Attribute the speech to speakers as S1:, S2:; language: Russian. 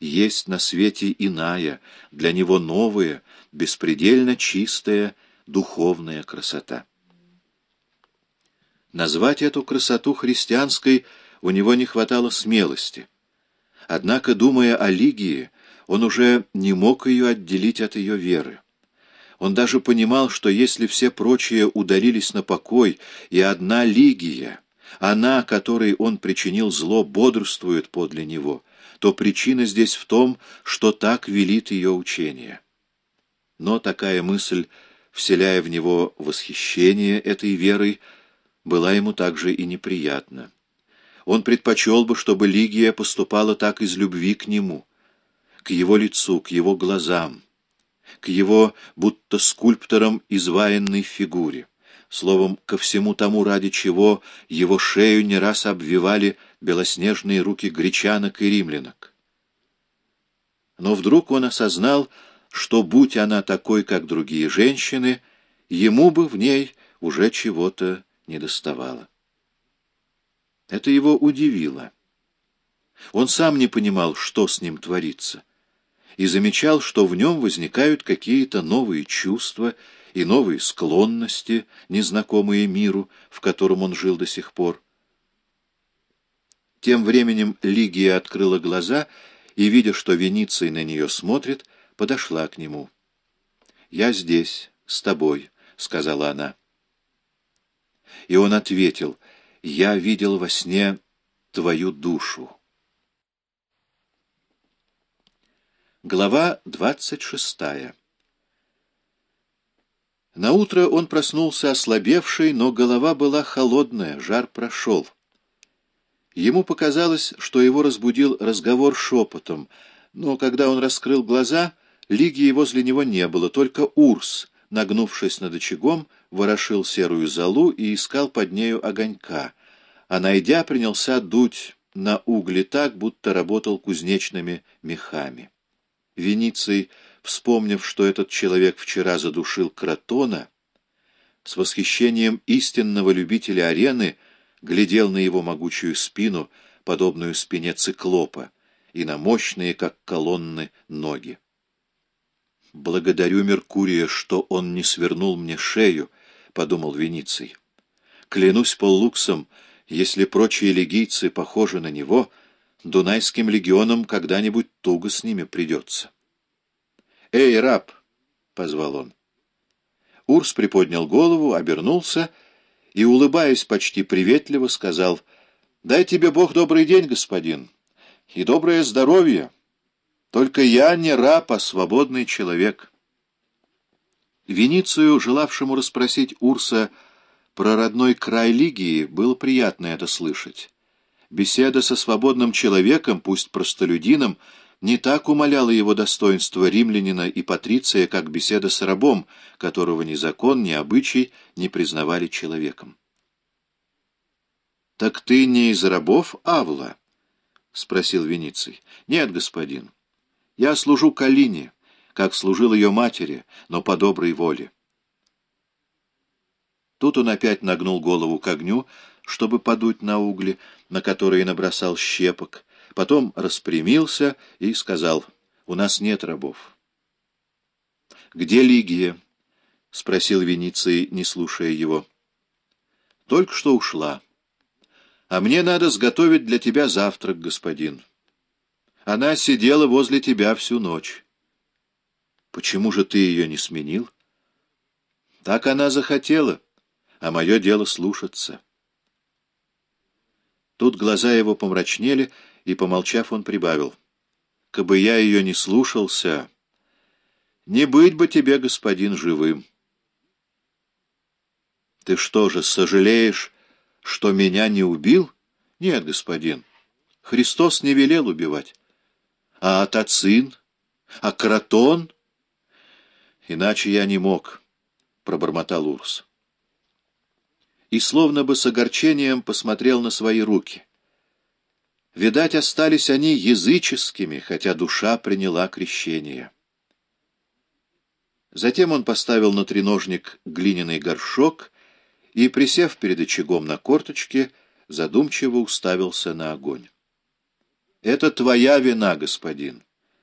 S1: есть на свете иная, для него новая, беспредельно чистая, духовная красота. Назвать эту красоту христианской у него не хватало смелости. Однако, думая о Лигии, он уже не мог ее отделить от ее веры. Он даже понимал, что если все прочие удалились на покой, и одна Лигия, она, которой он причинил зло, бодрствует подле него, то причина здесь в том, что так велит ее учение. Но такая мысль, вселяя в него восхищение этой верой, была ему также и неприятна. Он предпочел бы, чтобы Лигия поступала так из любви к нему, к его лицу, к его глазам, к его будто скульптором изваянной фигуре, словом, ко всему тому, ради чего его шею не раз обвивали белоснежные руки гречанок и римлянок. Но вдруг он осознал, что, будь она такой, как другие женщины, ему бы в ней уже чего-то недоставало. Это его удивило. Он сам не понимал, что с ним творится, и замечал, что в нем возникают какие-то новые чувства и новые склонности, незнакомые миру, в котором он жил до сих пор. Тем временем Лигия открыла глаза и, видя, что Вениций на нее смотрит, подошла к нему. «Я здесь, с тобой», — сказала она. И он ответил, «Я видел во сне твою душу». Глава двадцать шестая Наутро он проснулся ослабевший, но голова была холодная, жар прошел. Ему показалось, что его разбудил разговор шепотом, но когда он раскрыл глаза, Лигии возле него не было, только Урс, нагнувшись над очагом, ворошил серую золу и искал под нею огонька, а, найдя, принялся дуть на угли так, будто работал кузнечными мехами. Вениций, вспомнив, что этот человек вчера задушил Кротона, с восхищением истинного любителя арены глядел на его могучую спину, подобную спине циклопа, и на мощные, как колонны, ноги. «Благодарю Меркурия, что он не свернул мне шею», — подумал Вениций. «Клянусь поллуксом, если прочие легийцы похожи на него, Дунайским легионам когда-нибудь туго с ними придется». «Эй, раб!» — позвал он. Урс приподнял голову, обернулся и, улыбаясь почти приветливо, сказал, «Дай тебе Бог добрый день, господин, и доброе здоровье». Только я не раб, а свободный человек. Веницию, желавшему расспросить Урса про родной край Лигии, было приятно это слышать. Беседа со свободным человеком, пусть простолюдином, не так умаляла его достоинство римлянина и патриция, как беседа с рабом, которого ни закон, ни обычай не признавали человеком. «Так ты не из рабов Авла?» — спросил Вениций. «Нет, господин». Я служу Калине, как служил ее матери, но по доброй воле. Тут он опять нагнул голову к огню, чтобы подуть на угли, на которые набросал щепок, потом распрямился и сказал, «У нас нет рабов». «Где Лигия?» — спросил Вениций, не слушая его. «Только что ушла. А мне надо сготовить для тебя завтрак, господин». Она сидела возле тебя всю ночь. Почему же ты ее не сменил? Так она захотела, а мое дело слушаться. Тут глаза его помрачнели, и, помолчав, он прибавил. Кабы я ее не слушался, не быть бы тебе, господин, живым. Ты что же, сожалеешь, что меня не убил? Нет, господин, Христос не велел убивать. А Атацин? А Кротон? Иначе я не мог, — пробормотал Урс. И словно бы с огорчением посмотрел на свои руки. Видать, остались они языческими, хотя душа приняла крещение. Затем он поставил на треножник глиняный горшок и, присев перед очагом на корточке, задумчиво уставился на огонь. Это твоя вина, господин.